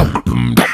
Dum, dum, dum.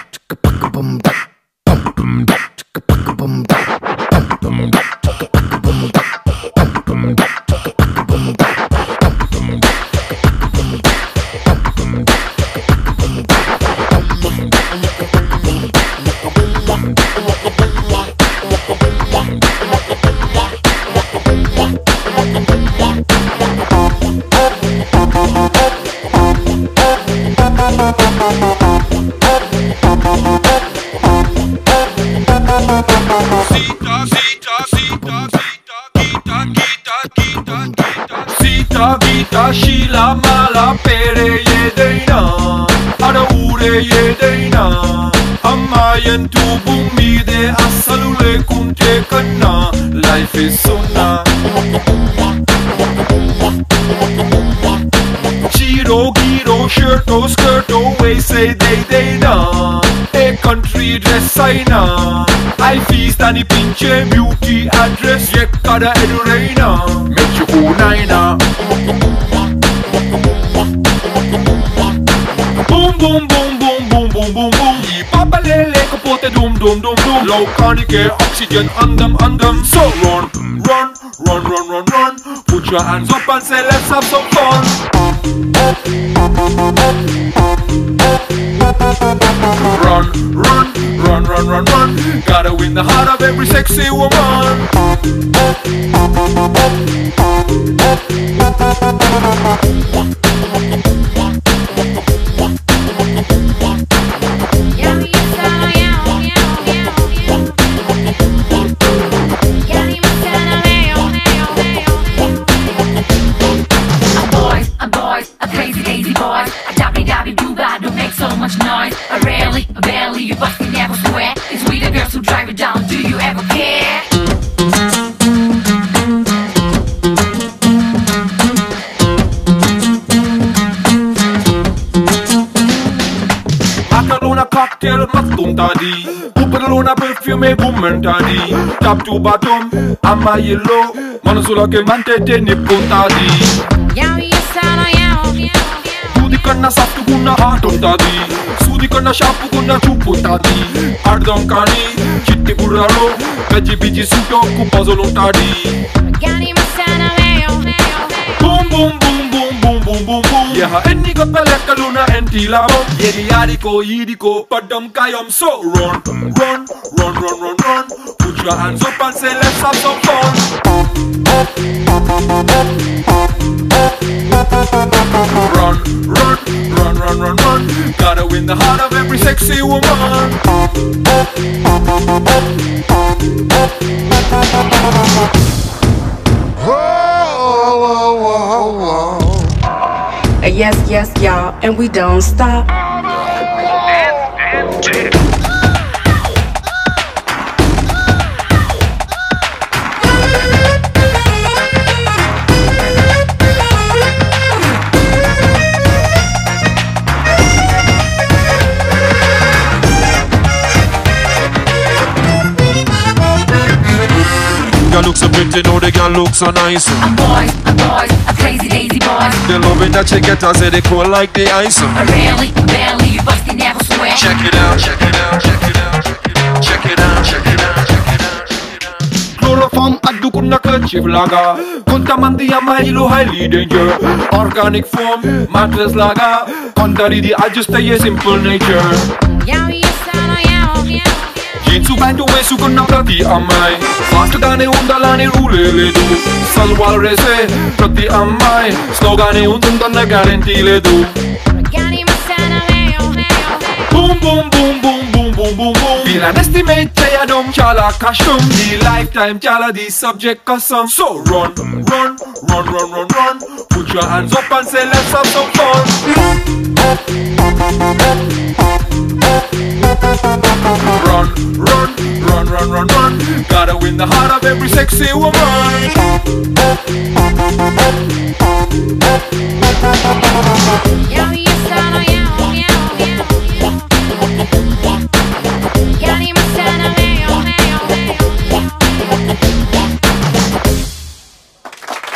ينتوب ميدي أصلوا لكم Chiro, giro, shirt, no skirt, say they, they na A country dress na I feast pinche beauty address Mechu unaina Boom, boom, boom the doom, doom, doom, doom. Low chronic air, oxygen on them, on them. So run, run, run, run, run, run. Put your hands up and say, let's have some fun. Run, run, run, run, run, run. Gotta win the heart of every sexy woman. Thank Macarona cocktail mastuntadi Upelona perfume gumentadi Tap to bottom, ama yellow Mano solo che mantete ne puntadi Yao yasana yao Sudi కన్నా సత్తుకున్న ఆట ఉంటది సూది కన్నా షాపుకున్న చూపు ఉంటది అర్థం కానీ చిట్టి గుర్రాలు గజ్జి బిజి సుటోకు పజలుంటాడి boom boom boom boom boom boom boom ఎన్ని గొప్ప లెక్కలున్నా Dilabo, Yediadiko, Yidiko, Padam Kayom. So run, run, run, run, run, run. Put your hands up and say, let's have some fun. Run, run, run, run, run, run. Gotta win the heart of every sexy woman. Thank you. Yes, yes, y'all, and we don't stop. Girl look so pretty, know the girl look so nice. A boys, a boys, the love that you get us, it cold like the ice. Really, really, you bustin' never swear. Check it out, check it out, check it out, check it out, check it out, check it out, check it out. Chloroform adukuna kerchief lager. Kontamandia mahilo highly danger. Organic form, mattress laga. Contrary the adjuster, your simple nature. Yeah, we stand on yeah. Jeans su pant ove su con una prati amai Fast gane undalani ulele du. Salwal rese prati amai Slogane untundanna garantile du. Boom boom boom boom boom boom boom boom Vilan estimate cheya adom chala kashum Di lifetime chala the subject custom. So run, run, run, run, run, run. Put your hands up and say let's have some fun. Run, run, run, run, run, run. Gotta win the heart of every sexy woman. Yo, you son